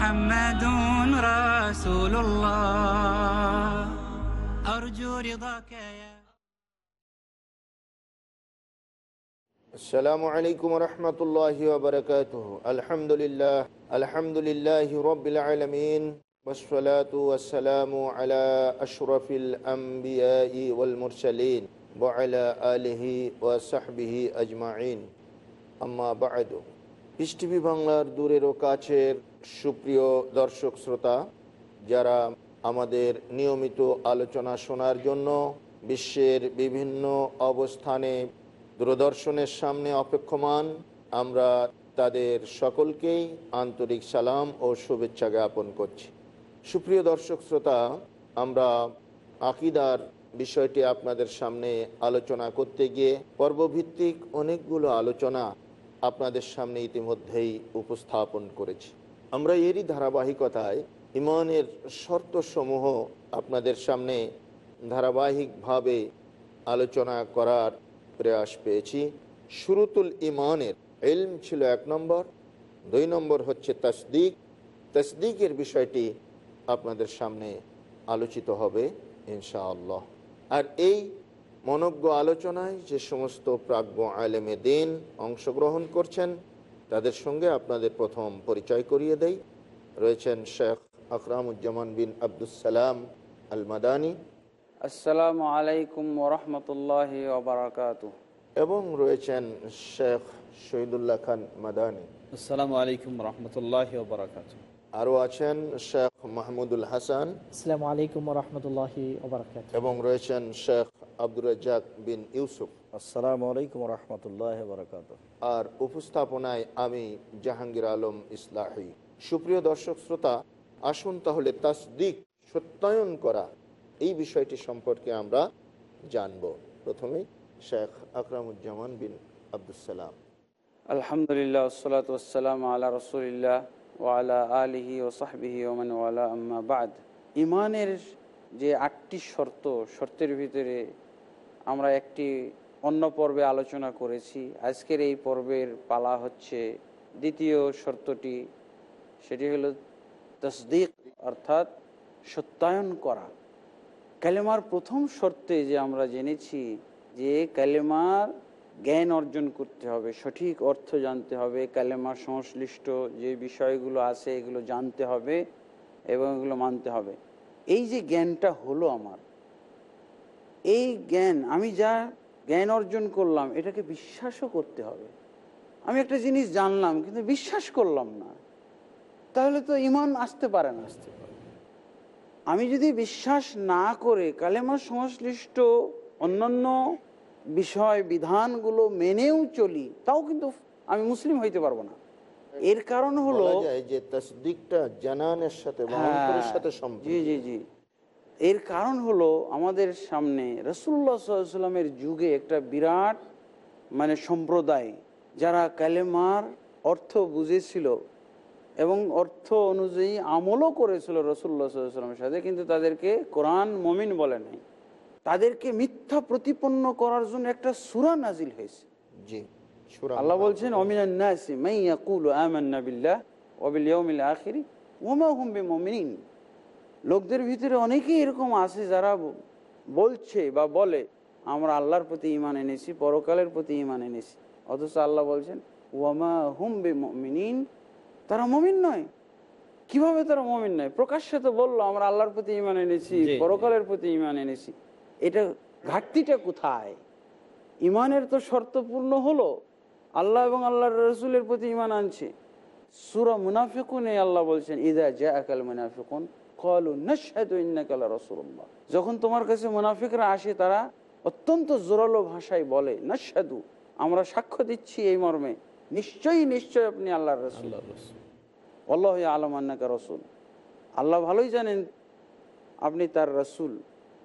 محمد رسول الله. أرجو رضاك يا السلام عليكم ورحمة الله وبركاته. الحمد لله الحمد لله رب العالمين والصلاة والسلام على أشرف الأنبياء والمرسلين وعلى آله وصحبه أجمعين. أما بعد piece TV বাংলার দূরের ও কাছের সুপ্রিয় দর্শক শ্রোতা, যারা আমাদের নিয়মিত আলোচনা শোনার জন্য বিশ্বের বিভিন্ন অবস্থানে দূরদর্শনের সামনে অপেক্ষমান, আমরা তাদের সকলকেই আন্তরিক সালাম ও শুভেচ্ছা জ্ঞাপন করছি। সুপ্রিয় দর্শক শ্রোতা, আমরা আকিদার বিষয়টি আপনাদের সামনে আলোচনা করতে গিয়ে পর্বভিত্তিক অনেকগুলো আলোচনা আপনাদের সামনে ইতিমধ্যেই উপস্থাপন করেছি। আমরা এরই ধারাবাহিকতায় ইমানের শর্তসমূহ আপনাদের সামনে ধারাবাহিকভাবে আলোচনা করার প্রয়াস পেয়েছি। শুরুতুল ইমানের এলম ছিল এক নম্বর, দুই নম্বর হচ্ছে তসদিক। তসদিকের বিষয়টি আপনাদের সামনে আলোচিত হবে ইনশাআল্লাহ। আর এই মনজ্ঞ আলোচনায় যে সমস্ত প্রাজ্ঞ আলেমে দিন অংশগ্রহণ করছেন তাদের সঙ্গে আপনাদের প্রথম পরিচয় করিয়ে দেই। রয়েছেন শেখ আকরামুজ্জামান বিন আবদুসালাম আল মাদানী আসসালামু আলাইকুম ওরহমতুল্লাহ এবং রয়েছেন শেখ শহীদুল্লাহ খান মাদানী। আসসালামু আলাইকুম রহমতুল্লাহ বারাকাত আরও আছেন শেখ মাহমুদুল হাসান। আসসালামু আলাইকুম রহমতুল্লাহি এবং রয়েছেন শেখ আব্দুর রাজ্জাক বিন ইউসুফ। আসসালামু আলাইকুম রহমতুল্লাহ বরকাত আর উপস্থাপনায় আমি জাহাঙ্গীর আলম ইসলাহি। সুপ্রিয় দর্শক শ্রোতা আসুন তাহলে তাসদিক সত্যায়ন করা এই বিষয়টি সম্পর্কে আমরা জানব। প্রথমে শেখ আকরামুজ্জামান বিন আবদুসালাম আলহামদুলিল্লাহ ওসলাত ওসালাম আলা রসুলিল্লাহ ওয়ালা আলিহি ও সাহবিহি ওমান ওয়ালা আম্মা বাদ। ইমানের যে আটটি শর্ত শর্তের ভিতরে আমরা একটি অন্য পর্বে আলোচনা করেছি। আজকের এই পর্বের পালা হচ্ছে দ্বিতীয় শর্তটি, সেটি হলো তসদিক, অর্থাৎ সত্যায়ন করা। ক্যালেমার প্রথম শর্তে যে আমরা জেনেছি যে ক্যালেমার জ্ঞান অর্জন করতে হবে, সঠিক অর্থ জানতে হবে ক্যালেমার সংশ্লিষ্ট যে বিষয়গুলো আছে এগুলো জানতে হবে এবং এগুলো মানতে হবে। এই যে জ্ঞানটা হলো আমার এই জ্ঞান আমি যা জ্ঞান অর্জন করলাম এটাকে বিশ্বাসও করতে হবে। আমি একটা জিনিস জানলাম কিন্তু বিশ্বাস করলাম না। তাহলে তো ইমান আসতে পারে না। আসতে পারে আমি যদি বিশ্বাস না করে কালেমার সংশ্লিষ্ট অন্যান্য বিষয় বিধানগুলো মেনেও চলি তাও কিন্তু আমি মুসলিম হইতে পারব না। এর কারণ হলো যে তাসদিকটা জানানের সাথে হ্যাঁ, সাথে জি জি জি। এর কারণ হলো আমাদের সামনে রসুল্লাহ সাল্লামের যুগে একটা বিরাট মানে সম্প্রদায় যারা কালেমার অর্থ বুঝেছিল এবং অর্থ অনুযায়ী আমলও করেছিল রসুল্লাহ সাল্লামের সাথে কিন্তু তাদেরকে কোরআন মমিন বলে নাই। তাদেরকে মিথ্যা প্রতিপন্ন করার জন্য একটা সুরা নাজিল হয়েছে। জি আল্লাহ। বলছেন অমিনান নাসি মাই ইয়াকুলু আমান্না বিল্লাহ ওয়া বিল ইয়াউমিল আখিরি ওয়া মা হুম বিমুমিনিন। লোকদের ভিতরে অনেকেই এরকম আছে যারা বলছে বা বলে আমরা আল্লাহর প্রতি ঈমান এনেছি পরকালের প্রতি ঈমান এনেছি। অথচ আল্লাহ বলছেন ওয়ামা হুম বিমুমিনিন। তারা মমিন নয়। কীভাবে তারা মমিন নয়? প্রকাশ্যে তো বলল আমরা আল্লাহর প্রতি ঈমান এনেছি পরকালের প্রতি ঈমান এনেছি। এটা ঘাটতিটা কোথায়? ইমানের তো শর্তপূর্ণ হলো আল্লাহ এবং আল্লাহর রসুলের প্রতি ইমান আনছে। সুরা মুনাফিকুনে আল্লাহ বলছেন ইদা জা আকাল মুনাফিকুন। যখন তোমার কাছে মুনাফিকরা আসে তারা অত্যন্ত জোরালো ভাষায় বলে নশহাদু আমরা সাক্ষ্য দিচ্ছি এই মর্মে। নিশ্চয়ই নিশ্চয় আপনি আল্লাহর রসুল। আল্লাহ রসুল। আল্লাহ আলম আন্নাকা রসুল। আল্লাহ ভালোই জানেন আপনি তার রসুল।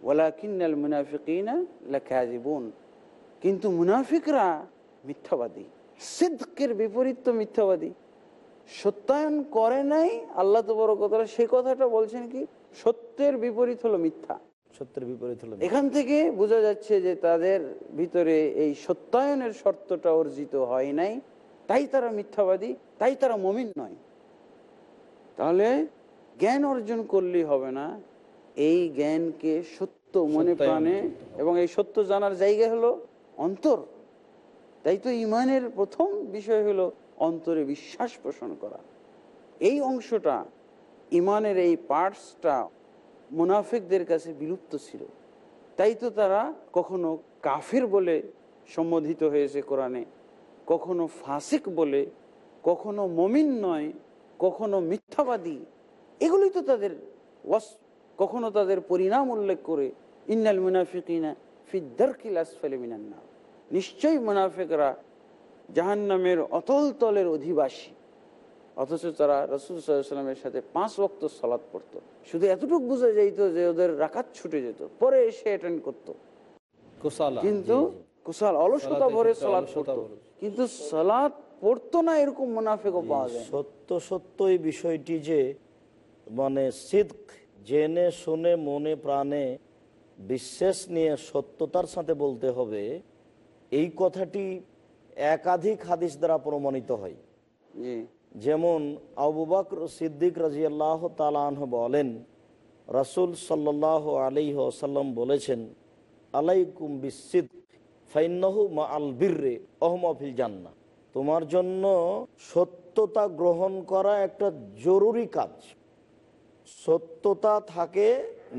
ওয়ালাকিন্নাল মুনাফিকিনা লাকাযিবুন। কিন্তু মুনাফিকরা মিথ্যাবাদী। সিদ্কের বিপরীত তো মিথ্যাবাদী। সত্যায়ন করে নাই আল্লাহ তো বড় কথা সে কথাটা বলছেন কি? সত্যের বিপরীত হলো মিথ্যা। সত্যের বিপরীত হলো এখান থেকে বোঝা যাচ্ছে যে তাদের ভিতরে এই সত্যায়নের শর্তটা অর্জিত হয় নাই তাই তারা মিথ্যাবাদী তাই তারা মমিন নয়। তাহলে জ্ঞান অর্জন করলেই হবে না এই জ্ঞানকে সত্য মনে প্রাণে এবং এই সত্য জানার জায়গা হলো অন্তর। তাই তো ইমানের প্রথম বিষয় হলো অন্তরে বিশ্বাস পোষণ করা। এই অংশটা, ইমানের এই পার্টসটা মুনাফিকদের কাছে বিলুপ্ত ছিল। তাই তো তারা কখনো কাফির বলে সম্বোধিত হয়েছে কোরআনে, কখনো ফাসিক বলে, কখনো মমিন নয়, কখনো মিথ্যাবাদী। এগুলি তো তাদের কখনো তাদের পরিণাম উল্লেখ করে, ইন্নাল মুনাফিকিনা ফিদ্দারকিল আসফালি মিনান্না নিশ্চয়ই মুনাফিকরা জাহান্নামের অতল তলের অধিবাসী। অথচ তারা রসুল সাল্লামের সাথে পাঁচ ওয়াক্ত সলাৎ পড়তো। শুধু এতটুকু বোঝা যাইতো যে ওদের রাকাত ছুটে যেত। পরে এসে অ্যাটেন্ড করতো। কিন্তু কুশাল অলসতা ভরে সলাৎ পড়তো। কিন্তু সলাৎ পড়তো না এরকম মুনাফেকও পাওয়া যায়। সত্য সত্য এই বিষয়টি যে মানে সিদ্ক জেনে শুনে মনে প্রাণে বিশ্বাস নিয়ে সত্যতার সাথে বলতে হবে। এই কথাটি একাধিক হাদিস দ্বারা প্রমাণিত হয়। যেমন আবু বকর সিদ্দিক রাজিয়াল্লাহ তালাহ বলেন রাসুল সাল্লাহ আলী আসাল্লাম বলেছেন আলাইকুম বিসিদ ফাইন্নাহু মা আল বীররে অহমফিল জান্না তোমার জন্য সত্যতা গ্রহণ করা একটা জরুরি কাজ। সত্যতা থাকে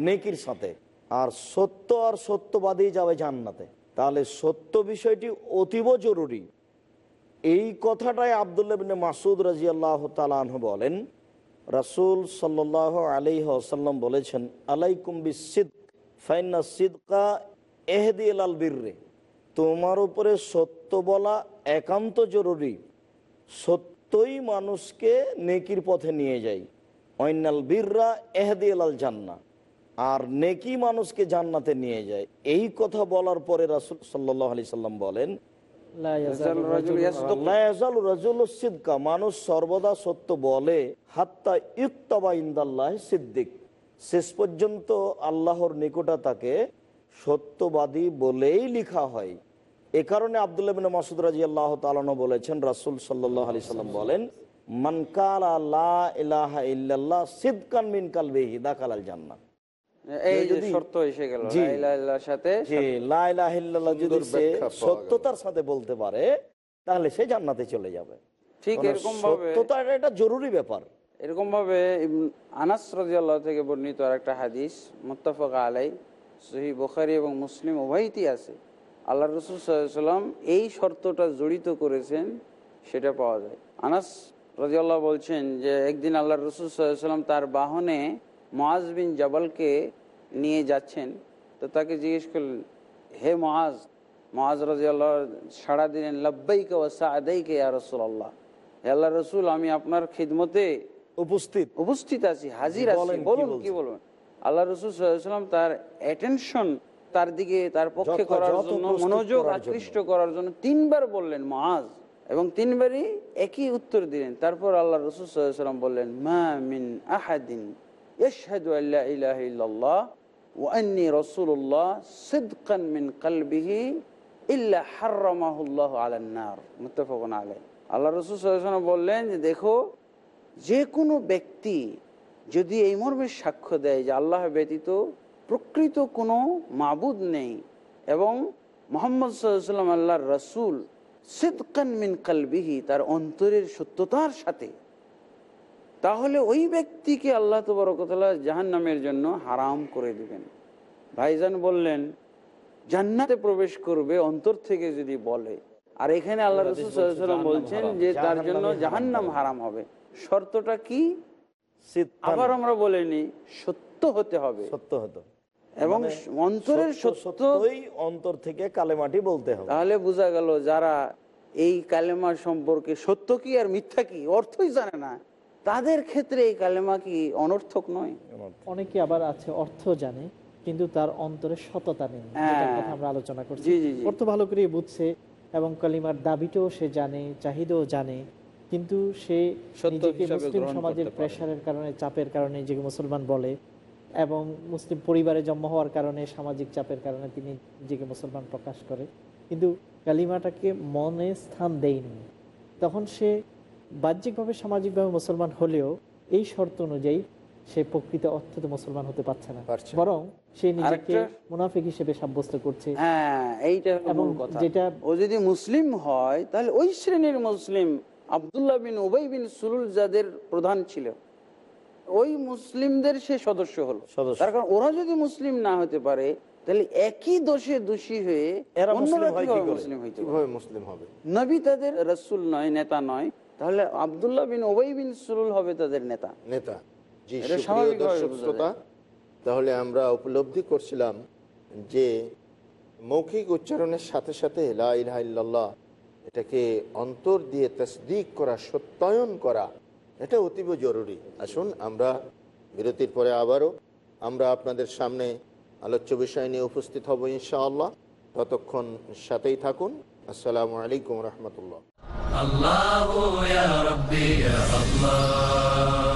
নেকির সাথে আর সত্য আর সত্যবাদী যাবে জান্নাতে। তাহলে সত্য বিষয়টি অতীব জরুরি। এই কথাটাই আবদুল্লাহ বিন মাসুদ রাজি আল্লাহ তালাহ বলেন, রাসুল সাল্লাহ আলী আসাল্লাম বলেছেন, আলাইকুম বিসিদ ফাইনা সিদকা এহদি আল বীররে। তোমার উপরে সত্য বলা একান্ত জরুরি। সত্যই মানুষকে নেকির পথে নিয়ে যায় অন্যাল বীররা এহদি আল জান্না আর নেকি মানুষকে জান্নাতে নিয়ে যায়। এই কথা বলার পরে রাসুল সাল্লাহ আলি সাল্লাম বলেন মানুষ সর্বদা সত্য বলে হাত্তা ইউক্তাবা ইন্দাল্লাহ সিদ্দিক। শেষ পর্যন্ত আল্লাহর নিকটা তাকে সত্যবাদী বলেই লিখা হয়। এ কারণে আবদুল্লাহ মাসুদ রাজি আল্লাহ তালানো বলেছেন রাসুল সাল্লাহ আলি সাল্লাম বলেন মানকালা আল্লাহ ইলাহা ইল্লাল্লাহ সিদকান মিন কালবিহি দাখাল আল জান্নাহ এই যে শর্ত এসে গেল সাথে যদি সে। সত্যতার সাথে বলতে পারে তাহলে সে জান্নাতে চলে যাবে। ঠিক এরকম ভাবে এটা জরুরি ব্যাপার। এরকম ভাবে আনাস রাজিয়াল্লাহ থেকে বর্ণিত আর একটা হাদিস মুত্তাফাক আলাই সহি বুখারি এবং মুসলিম উভয়টি আছে। আল্লাহ রসুল সাল্লাম এই শর্তটা জড়িত করেছেন সেটা পাওয়া যায়। আনাস রাজিয়াল্লাহ বলছেন যে একদিন আল্লাহ রসুল সাল্লাম তার বাহনে মোয়াজ বিন জাবালকে নিয়ে যাচ্ছেন তো তাকে জিজ্ঞেস করলেন হে মহাজ মহাজ রাজিয়াল্লাহ সাড়া দিলেন লব্বাইকে ও সাদাইকে ইয়া রসুল্লাহ হে আল্লাহ রসুল আমি আপনার খিদমতে উপস্থিত। উপস্থিত আছি হাজির আছি। বলেন, কি বলবেন? আল্লাহ রসুল সাল্লাম তার অ্যাটেনশন তার দিকে তার পক্ষে করার জন্য মনোযোগ করার জন্য। আকৃষ্ট করার জন্য তিনবার বললেন মহাজ এবং তিনবারই একই উত্তর দিলেন। তারপর আল্লাহ রসুল সাল্লাম বললেন মা মিন আহাদিন ইয়াশহাদু আল্লা ইলাহা ইল্লাল্লাহ ওয়া আন্নী রাসূলুল্লাহ সিদকান মিন কলবিহি হাররামাহুল্লাহ আলান নার মুত্তাফাকুন আলাইহ আল্লাহ রসুল সাল্লাল্লাহু বললেন যে দেখো, যে কোনো ব্যক্তি যদি এই মর্মে সাক্ষ্য দেয় যে আল্লাহ ব্যতীত প্রকৃত কোনো মাবুদ নেই এবং মোহাম্মদ সাল্লাম আল্লাহর রসুল, সিদকান মিন কালবিহি, তার অন্তরের সত্যতার সাথে তাহলে ওই ব্যক্তিকে আল্লাহ তবরকতলা জাহান নামের জন্য হারাম করে দিবেন। ভাইজান বললেন জান্নাতে প্রবেশ করবে অন্তর থেকে যদি বলে। আর এখানে আল্লাহ রসুল বলছেন যে তার জন্য জাহান্নাম হারাম হবে। শর্তটা কি? আবার আমরা বলিনি সত্য হতে হবে। সত্য হতো এবং মানে অন্তরের সত্য- সত্যই অন্তর থেকে কালেমাটি বলতে হবে। তাহলে বোঝা গেল যারা এই কালেমা সম্পর্কে সত্য কি আর মিথ্যা কি? অর্থই জানে না। তাদের ক্ষেত্রে এই কালেমা কি অনর্থক নয়? অনেকে আবার আছে অর্থ জানে কিন্তু তার অন্তরে সততা নেই। হ্যাঁ। আমরা আলোচনা করছি। অর্থ ভালো করে বুঝছে এবং কালিমার দাবিটাও সে জানে চাহিদাও জানে কিন্তু সে নিজেকে মুসলিম সমাজের প্রেশারের কারণে চাপের কারণে নিজেকে মুসলমান বলে এবং মুসলিম পরিবারে জন্ম হওয়ার কারণে সামাজিক চাপের কারণে তিনি নিজেকে মুসলমান প্রকাশ করে। কিন্তু কালিমাটাকে মনে স্থান দেয়নি। তখন সে বাহ্যিকভাবে সামাজিকভাবে মুসলমান হলেও এই শর্ত অনুযায়ী সে প্রকৃত অর্থে মুসলমান হতে পারছে না। বরং সে নিজেকে মুনাফিক হিসেবে সাব্যস্ত করছে। হ্যাঁ এইটা এবং যেটা- ও যদি মুসলিম হয় তাহলে ওই শ্রেণির মুসলিম আবদুল্লাহ বিন উবাই বিন সুলুল যাদের প্রধান ছিল। ওই মুসলিমদের সে সদস্য হলো। সদস্য। তার কারণ ওরা যদি মুসলিম না হতে পারে তাহলে একই দোষে দোষী হয়ে এরা মুসলিম অন্যরা হয়? মুসলিম হবে? নবী তাদের রসুল নয় নেতা নয়। তাহলে আবদুল্লাহ বিন ওবাই বিন সুলুল হবে তাদের নেতা। নেতা। জি দর্শক শ্রোতা তাহলে আমরা উপলব্ধি করছিলাম যে মৌখিক উচ্চারণের সাথে সাথে লা ইলাহা এটাকে অন্তর দিয়ে তসদিক করা সত্যায়ন করা এটা অতীব জরুরি। আসুন আমরা বিরতির পরে আবারও আমরা আপনাদের সামনে আলোচ্য বিষয় নিয়ে উপস্থিত হব ইনশাআল্লাহ। ততক্ষণ সাথেই থাকুন। আসসালামু আলাইকুম রহমতুল্লাহ। الله يا ربي يا الله.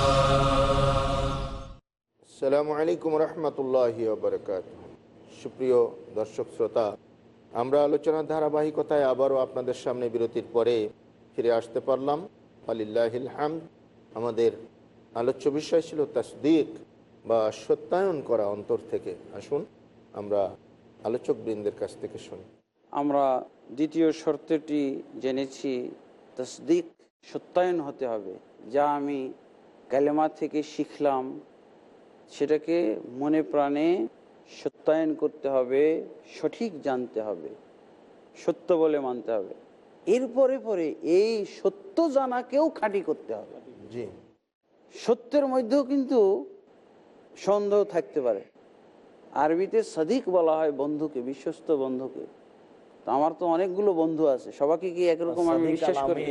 আসসালামু আলাইকুম রহমতুল্লাহ বারকাত সুপ্রিয় দর্শক শ্রোতা, আমরা আলোচনার ধারাবাহিকতায় আবারও আপনাদের সামনে বিরতির পরে ফিরে আসতে পারলাম। আলিল্লাহিল হামদ। আমাদের আলোচ্য বিষয় ছিল তাসদিক বা সত্যায়ন করা অন্তর থেকে। আসুন, আমরা আলোচক বৃন্দের কাছ থেকে শুনি। আমরা দ্বিতীয় শর্তটি জেনেছি, তসদিক সত্যায়ন হতে হবে। যা আমি কালেমা থেকে শিখলাম সেটাকে মনে প্রাণে সত্যায়ন করতে হবে সঠিক জানতে হবে সত্য বলে মানতে হবে। এরপরে পরে এই সত্য জানাকেও খাঁটি করতে হবে। জি। সত্যের মধ্যেও কিন্তু সন্দেহ থাকতে পারে। আরবিতে সাদিক বলা হয় বন্ধুকে বিশ্বস্ত বন্ধুকে। তো আমার তো অনেকগুলো বন্ধু আছে সবাইকে কি একরকম আমি বিশ্বাস করি।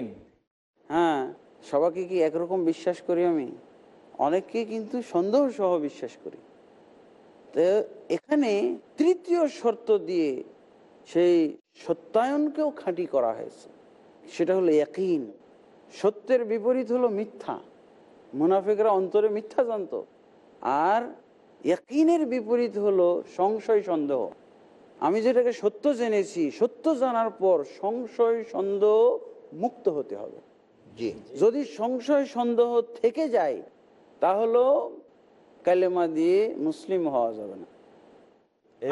হ্যাঁ সবাইকে কি একরকম বিশ্বাস করি আমি? অনেককে কিন্তু সন্দেহ সহ বিশ্বাস করি। তো এখানে তৃতীয় শর্ত দিয়ে সেই সত্যায়নকেও খাঁটি করা হয়েছে। সেটা হলো একইন সত্যের বিপরীত হলো মিথ্যা। মুনাফিকরা অন্তরে মিথ্যা জানতো। আর ইয়াকিনের বিপরীত হলো সংশয় সন্দেহ। আমি যেটাকে সত্য জেনেছি সত্য জানার পর সংশয় সন্দেহ মুক্ত হতে হবে। যদি সংশয় সন্দেহ থেকে যায় তাহলে কালেমা দিয়ে মুসলিম হওয়া যাবে না।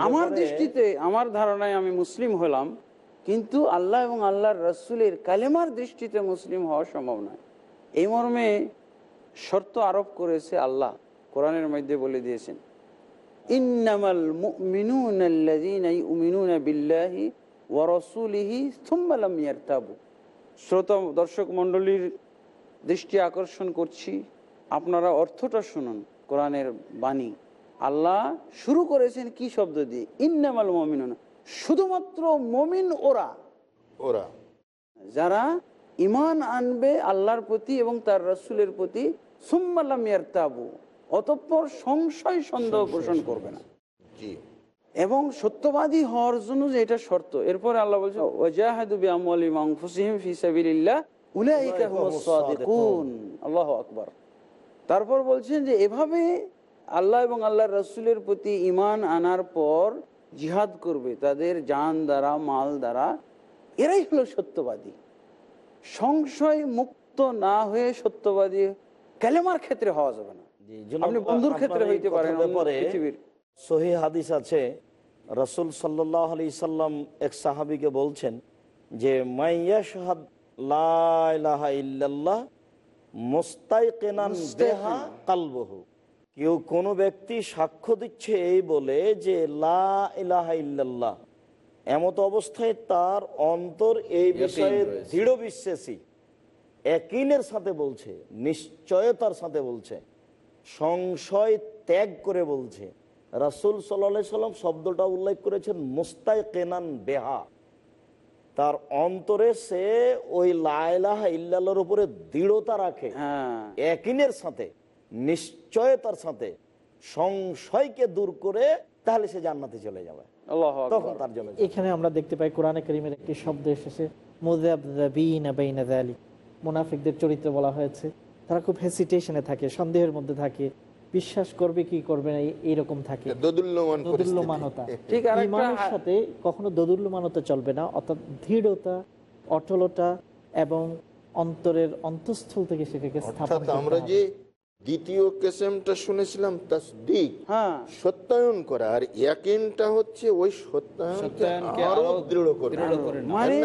আমার দৃষ্টিতে আমার ধারণায় আমি মুসলিম হলাম কিন্তু আল্লাহ এবং আল্লাহর রসুলের কালেমার দৃষ্টিতে মুসলিম হওয়া সম্ভব নয়। এই মর্মে শর্ত আরোপ করেছে আল্লাহ কোরআনের মধ্যে বলে দিয়েছেন ইন্নামাল বিল্লাহি ইয়ারতাবু। শ্রোতা দর্শক মণ্ডলীর দৃষ্টি আকর্ষণ করছি। আপনারা অর্থটা শুনুন কোরআনের বাণী। আল্লাহ শুরু করেছেন কি শব্দ দিয়ে? ইন্নামাল মমিনুন। শুধুমাত্র মমিন ওরা। ওরা। যারা ইমান আনবে আল্লাহর প্রতি এবং তার রসুলের প্রতি ইয়ারতাবু। অতঃপর সংশয় সন্দেহ পোষণ করবে না। এবং সত্যবাদী হওয়ার জন্য যে এটা শর্ত এরপরে আল্লাহ বলছে আল্লাহু আকবার। তারপর বলছেন যে এভাবে আল্লাহ এবং আল্লাহর রাসূলের প্রতি ঈমান আনার পর জিহাদ করবে তাদের জান দ্বারা মাল দ্বারা এরাই হলো সত্যবাদী। সংশয় মুক্ত না হয়ে সত্যবাদী কালেমার ক্ষেত্রে হওয়া যাবে না। আপনি বন্ধুর ক্ষেত্রে হইতে পারেন পৃথিবীর। সহি হাদিস আছে রসুল সাল্লাহ আলি সাল্লাম এক সাহাবিকে বলছেন যে মাইয়া শাহাদ লাহা কালবহু। কেউ কোনো ব্যক্তি সাক্ষ্য দিচ্ছে এই বলে যে লা ইলাহা ইল্লাল্লাহ। এমত অবস্থায় তার অন্তর এই বিষয়ে। দৃঢ় বিশ্বাসী। একিনের সাথে বলছে নিশ্চয়তার সাথে বলছে সংশয় ত্যাগ করে বলছে। রাসুল সাল্লা সাল্লাম শব্দটা উল্লেখ করেছেন মুস্তাই কেনান বেহা তার অন্তরে সে ওই লাইলাহা ইল্লাল্লাহর উপরে দৃঢ়তা রাখে। হ্যাঁ। একিনের সাথে নিশ্চয়তার সাথে সংশয়কে দূর করে তাহলে সে জান্নাতে চলে যাবে। তখন তার জন্য এখানে আমরা দেখতে পাই কোরআনে করিমের একটি শব্দ এসেছে মুনাফিকদের চরিত্র বলা হয়েছে তারা খুব হেসিটেশনে থাকে সন্দেহের মধ্যে থাকে। বিশ্বাস করবে কি করবে না এই- এইরকম থাকে। দোদুল্যমানতা। ঠিক আর একটা ইমানের সাথে কখনো দোদুল্যমানতা চলবে না অর্থাৎ দৃঢ়তা অটলতা এবং অন্তরের অন্তঃস্থল থেকে সেটাকে স্থাপন আমরা যে দ্বিতীয় কেসেমটা শুনেছিলাম তাসদিক হ্যাঁ। সত্যায়ন করা আর ইয়াকিনটা হচ্ছে ওই সত্যায়নকে আরও দৃঢ় করে। মানে।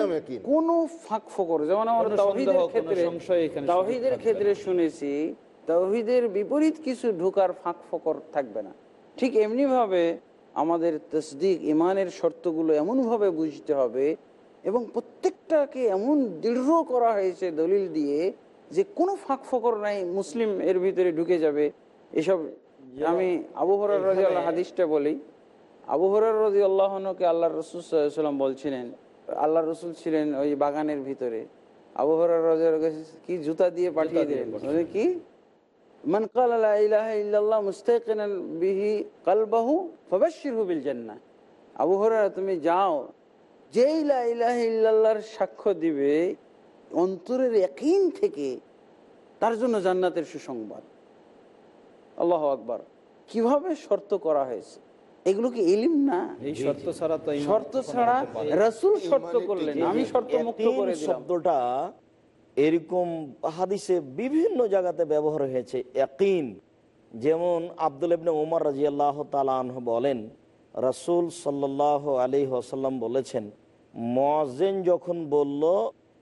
কোন ফাঁক ফকর যেমন আমরা তাওহীদের ক্ষেত্রে তাওহীদের ক্ষেত্রে শুনেছি তাওহীদের বিপরীত কিছু ঢোকার ফাঁক ফকর থাকবে না। ঠিক এমনি ভাবে আমাদের তসদিক ইমানের শর্তগুলো এমনভাবে বুঝতে হবে এবং প্রত্যেকটাকে এমন দৃঢ় করা হয়েছে দলিল দিয়ে যে কোনো ফাঁক ফকর নাই মুসলিম এর ভিতরে ঢুকে যাবে। এসব আমি আবু হরার রাজি আল্লাহ হাদিসটা বলি। আবু হরার রাজি আল্লাহনকে আল্লাহ রসুল সাল্লাম বলছিলেন আল্লাহ রসুল ছিলেন ওই বাগানের ভিতরে। আবু হরার রাজার কাছে কি জুতা দিয়ে পাঠিয়ে দিলেন? কি? মান বিহি কলবাহু আবু তুমি যাও। যেই সাক্ষ্য দিবে অন্তরের থেকে তার জন্য জান্নাতের সুসংবাদ। আল্লাহ আকবার। কীভাবে শর্ত করা হয়েছে? এগুলো কি ইলিম না? এই শর্ত ছাড়া তো শর্ত ছাড়া। রাসূল শর্ত করলেন। আমি শর্ত মুক্ত করে শব্দটা এরকম হাদিসে বিভিন্ন জায়গাতে ব্যবহার হয়েছে। ইয়াকিন যেমন আব্দুল ইবনে উমর রাজিয়াল্লাহ তালাহ বলেন রাসূল সাল্লাহ আলী আসাল্লাম বলেছেন মজেন যখন বলল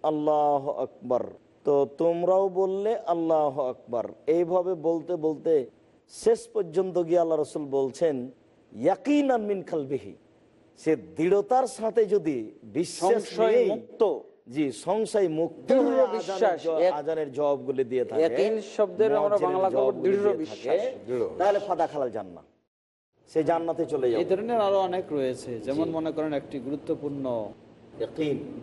আল্লাহ আকবর তো তোমরাও বললে আল্লাহ আকবর এইভাবে বলতে বলতে শেষ পর্যন্ত গিয়ে আল্লাহ রসুল বলছেন ইয়াকিন আনমিন খালবিহি সে দৃঢ়তার সাথে যদি বিশ্বাস মুক্ত জি সংশয় মুক্ত বিশ্বাস, আজানের জবাবগুলি দিয়ে থাকে ইয়াকিন শব্দের আমরা বাংলা খবর দৃঢ় বিশ্বাস। তাহলে ফাদা খালাল জান্নাত। সে জান্নাতে চলে যায় এই ধরনের আরও অনেক রয়েছে যেমন মনে করেন একটি গুরুত্বপূর্ণ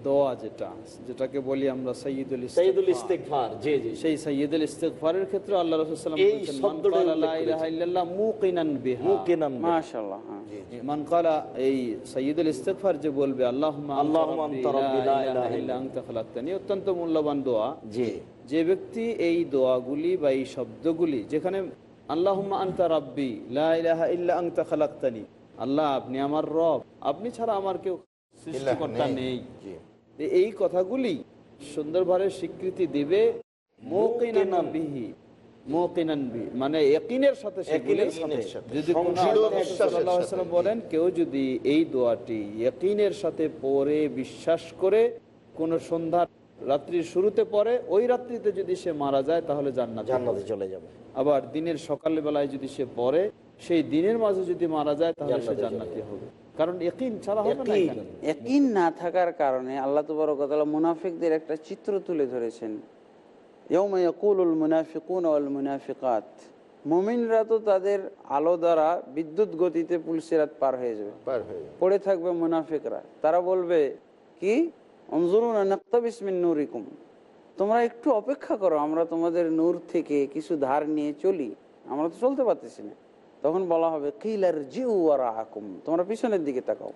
দোয়া যেটা যেটাকে বলি আমরা সৈয়দুল সাইয়্যিদুল ইস্তিগফার। ইস্তিগফার জি জি সেই সৈয়দুল ইস্তিগফারের ক্ষেত্রে আল্লাহ রাসূল সাল্লাল্লাহু আলাইহি ওয়াসাল্লাম লা ইলাহা ইল্লাল্লাহ মুকিনান বিহা। মুকিনান মাশাআল্লাহ হ্যাঁ। মান কালা এই সৈয়দুল ইস্তিগফার যে বলবে আল্লাহুম্মা আল্লাহুম্মা আনতা রাব্বি লা ইলাহা ইল্লা আনতা খালাকতানি অত্যন্ত মূল্যবান দোয়া। জি। যে ব্যক্তি এই দোয়াগুলি বা এই শব্দগুলি যেখানে আল্লাহ আন্তা রাব্বি লা ইলাহা ইল্লা আংতা খালাক্তানি আল্লাহ আপনি আমার রব আপনি ছাড়া আমার কেউ সৃষ্টিকর্তা নেই। এই কথাগুলি সুন্দরভাবে স্বীকৃতি দিবে। মানে একিনের সাথে। যদি বলেন কেউ যদি এই দোয়াটি সাথে বিশ্বাস করে কোন সন্ধ্যা রাত্রির শুরুতে পড়ে ওই রাত্রিতে যদি সে মারা যায় তাহলে জান্নাত জান্নাতে চলে যাবে। আবার দিনের সকাল বেলায় যদি সে পরে সেই দিনের মাঝে যদি মারা যায় তাহলে সে জান্নাতি হবে। কারণ একিন ছাড়া হবে না ইয়াকিন। না থাকার কারণে আল্লাহ তবরকতলা মুনাফিকদের একটা চিত্র তুলে ধরেছেন। ইয়ৌম মুনাফিকুন ওয়াল মুনাফিকাত। মুমিনরা তো তাদের আলো দ্বারা বিদ্যুৎ গতিতে পুলসিরাত পার হয়ে যাবে। পড়ে থাকবে মুনাফিকরা। তারা বলবে কি? নূরিকুম। তোমরা একটু অপেক্ষা করো আমরা তোমাদের নূর থেকে কিছু ধার নিয়ে চলি। আমরা তো চলতে পারতেছি না। তখন বলা হবে কিলার জিউ আকুম তোমরা পিছনের দিকে তাকাও।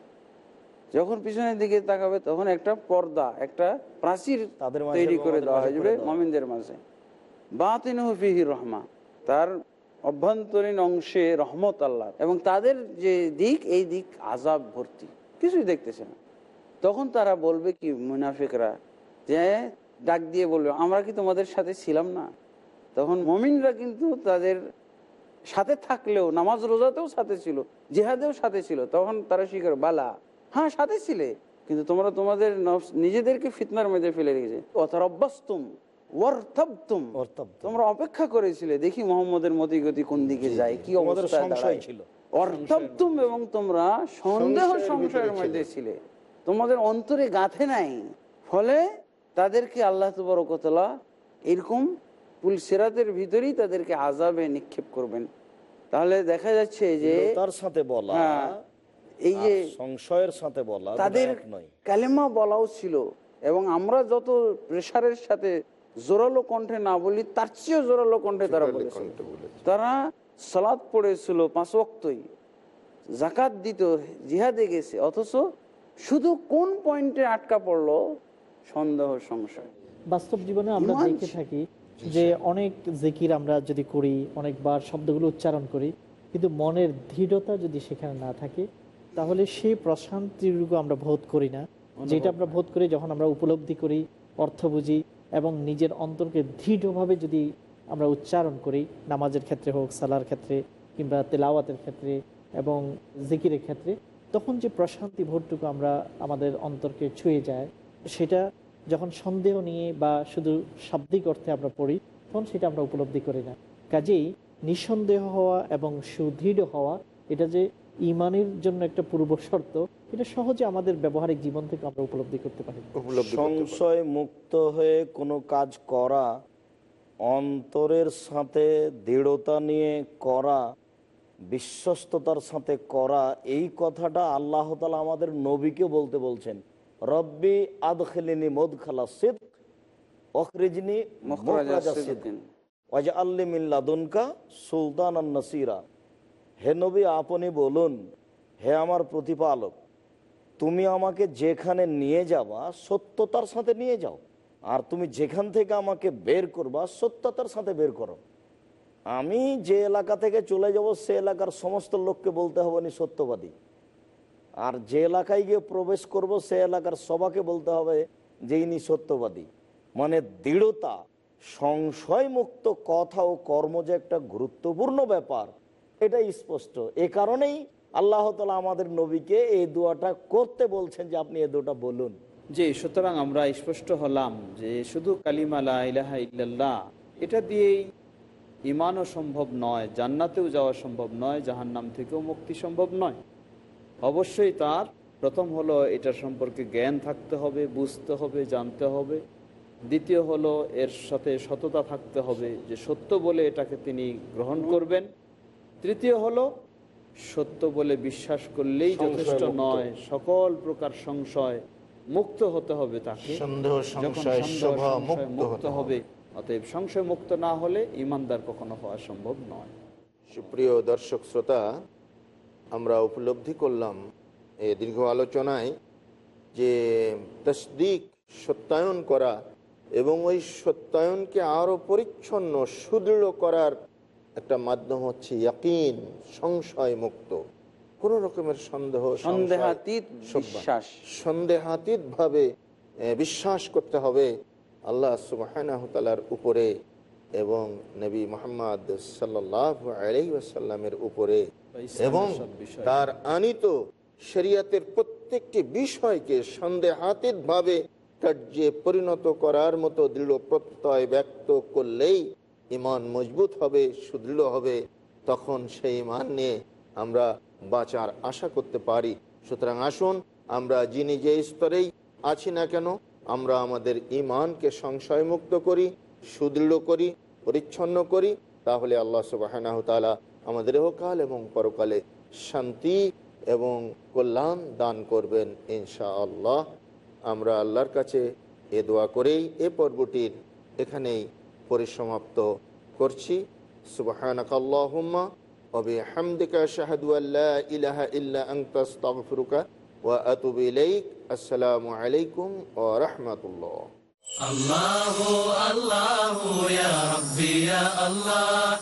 যখন পিছনের দিকে তাকাবে তখন একটা পর্দা একটা প্রাচীর তৈরি করে দেওয়া হয়ে যাবে। মমিনদের মাঝে। বাতিনহফিহি রহমা তার অভ্যন্তরীণ অংশে রহমত আল্লাহ। এবং তাদের যে দিক এই দিক আজাব ভর্তি। কিছুই দেখতেছে না। তখন তারা বলবে কি মুনাফিকরা যে ডাক দিয়ে বলবে আমরা কি তোমাদের সাথে ছিলাম না? তখন মমিনরা কিন্তু তাদের সাথে থাকলেও নামাজ রোজাতেও সাথে ছিল জেহাদেও সাথে ছিল তখন তারা স্বীকার বালা। হ্যাঁ সাথে ছিলে কিন্তু তোমরা তোমাদের নিজেদেরকে ফিতনার মধ্যে ফেলে রেখেছে। অথরব্বাস্তুম তোমরা অপেক্ষা করেছিলে দেখি মোহাম্মদের মতি গতি কোন দিকে যায় কি ছিল। অর্থাবতুম এবং তোমরা সন্দেহ সংশয়ের সংশয়ের মধ্যে ছিলে। তোমাদের অন্তরে গাঁথে নাই ফলে তাদেরকে আল্লাহ তবরকতলা এরকম পুল সেরাতের ভিতরেই তাদেরকে আজাবে নিক্ষেপ করবেন। তাহলে দেখা যাচ্ছে যে তার সাথে বলা হ্যাঁ, এই যে সংশয়ের সাথে বলা তাদের কালেমা বলাও ছিল এবং আমরা যত প্রেশারের সাথে জোরালো কণ্ঠে না বলি তার চেয়েও জোরালো কণ্ঠে তারা বলেছে কণ্ঠে বলেছে। তারা সালাদ পড়েছিল পাঁচ ওয়াক্তই জাকাত দিত জিহাদে গেছে অথচ শুধু কোন পয়েন্টে আটকা পড়ল সন্দেহ সংশয়। বাস্তব জীবনে আমরা দেখে থাকি যে অনেক জিকির আমরা যদি করি অনেকবার শব্দগুলো উচ্চারণ করি কিন্তু মনের দৃঢ়তা যদি সেখানে না থাকে তাহলে সেই প্রশান্তিটুকু আমরা বোধ করি না। যেটা আমরা বোধ করি যখন আমরা উপলব্ধি করি অর্থ বুঝি এবং নিজের অন্তরকে দৃঢ়ভাবে যদি আমরা উচ্চারণ করি নামাজের ক্ষেত্রে হোক সালার ক্ষেত্রে কিংবা তেলাওয়াতের ক্ষেত্রে এবং জিকিরের ক্ষেত্রে তখন যে প্রশান্তি ভোটটুকু আমরা আমাদের অন্তরকে ছুঁয়ে যায় সেটা যখন সন্দেহ নিয়ে বা শুধু শাব্দিক অর্থে আমরা পড়ি তখন সেটা আমরা উপলব্ধি করি না। কাজেই নিঃসন্দেহ হওয়া এবং সুদৃঢ় হওয়া এটা যে ইমানের জন্য একটা পূর্ব শর্ত এটা সহজে আমাদের ব্যবহারিক জীবন থেকে আমরা উপলব্ধি করতে পারি। সংশয় মুক্ত হয়ে কোনো কাজ করা অন্তরের সাথে দৃঢ়তা নিয়ে করা বিশ্বস্ততার সাথে করা এই কথাটা আল্লাহ তালা আমাদের নবীকে বলতে বলছেন। রব্বি আদখেলিনি মদ খালা সিদ অখরিজনি মুখরাজা সুলতান নাসিরা। হে নবী আপনি বলুন হে আমার প্রতিপালক তুমি আমাকে যেখানে নিয়ে যাবা সত্যতার সাথে নিয়ে যাও। আর তুমি যেখান থেকে আমাকে বের করবা সত্যতার সাথে বের করো। আমি যে এলাকা থেকে চলে যাব সে এলাকার সমস্ত লোককে বলতে হবে নি সত্যবাদী। আর যে এলাকায় গিয়ে প্রবেশ করব, সে এলাকার সবাকে বলতে হবে যে ইনি সত্যবাদী। মানে দৃঢ়তা সংশয় মুক্ত কথা ও কর্ম যে একটা গুরুত্বপূর্ণ ব্যাপার এটা স্পষ্ট। এ কারণেই আল্লাহ তালা আমাদের নবীকে এই দোয়াটা করতে বলছেন যে আপনি এ দোয়াটা বলুন। যে সুতরাং আমরা স্পষ্ট হলাম যে শুধু কালিমা লা ইলাহা ইল্লাল্লাহ, এটা দিয়েই ইমানও সম্ভব নয়, জান্নাতেও যাওয়া সম্ভব নয়, জাহান্নাম থেকেও মুক্তি সম্ভব নয়। অবশ্যই তার। প্রথম হলো এটা সম্পর্কে জ্ঞান থাকতে হবে বুঝতে হবে জানতে হবে। দ্বিতীয় হলো এর সাথে সততা থাকতে হবে যে সত্য বলে এটাকে তিনি গ্রহণ করবেন। তৃতীয় হলো সত্য বলে বিশ্বাস করলেই যথেষ্ট নয় সকল প্রকার সংশয় মুক্ত হতে হবে তাকে। সন্দেহ যখন সংশয় সন্দেহ, স্বভাব সংশয় মুক্ত মুক্ত হবে। অতএব সংশয় মুক্ত না হলে ইমানদার কখনো হওয়া সম্ভব নয়। সুপ্রিয় দর্শক শ্রোতা আমরা উপলব্ধি করলাম এ দীর্ঘ আলোচনায় যে তসদিক সত্যায়ন করা এবং ওই সত্যায়নকে আরও পরিচ্ছন্ন সুদৃঢ় করার একটা মাধ্যম হচ্ছে ইয়াকিন সংশয় মুক্ত কোনো রকমের সন্দেহ সন্দেহাতীত বিশ্বাস। সন্দেহাতীত ভাবে বিশ্বাস করতে হবে আল্লাহ সুবাহর উপরে এবং নবী মোহাম্মদ সাল্লাহ আলহিসাল্লামের উপরে। এবং তার আনিত শরিয়াতের প্রত্যেকটি বিষয়কে সন্দেহাতীত ভাবে কার্যে পরিণত করার মতো দৃঢ় প্রত্যয় ব্যক্ত করলেই ইমান মজবুত হবে, সুদৃঢ় হবে, তখন সেই ইমান নিয়ে আমরা বাঁচার আশা করতে পারি। সুতরাং আসুন আমরা যিনি যে স্তরেই আছি না কেন, আমরা আমাদের ইমানকে সংশয়মুক্ত করি, সুদৃঢ় করি, পরিচ্ছন্ন করি, তাহলে আল্লাহ সুবাহ আমাদের কাল এবং পরকালে শান্তি এবং কল্যাণ দান করবেন ইনশা আল্লাহ আমরা আল্লাহর কাছে এ দোয়া করেই এ পর্বটির এখানেই পরিসমাপ্ত করছি। সুবাহানকাল্লাহম্মা অবে হামদিকা শাহাদুয়াল্লাহ আসসালামু আলাইকুম ওয়া রাহমাতুল্লাহ। আল্লাহ।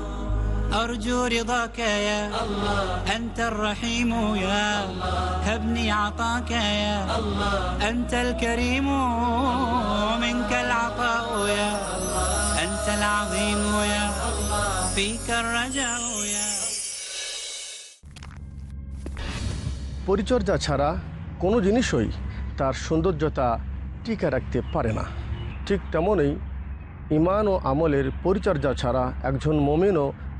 أرجو رضاك يا الله أنت الرحيم يا الله هبني عطاك يا الله أنت الكريم منك العطاء يا الله أنت العظيم يا الله فيك الرجاء يا পরিচর্যা ছাড়া কোনো জিনিসই তার সৌন্দর্যতা টিকে রাখতে পারে না ঠিক তেমনই ইমান ও আমলের পরিচর্যা ছাড়া একজন মমিনও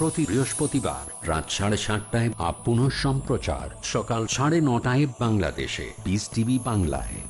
প্রতি বৃহস্পতিবার রাত সাড়ে সাতটায় আপ সম্প্রচার সকাল সাড়ে নটায় বাংলাদেশে বিস টিভি বাংলায়।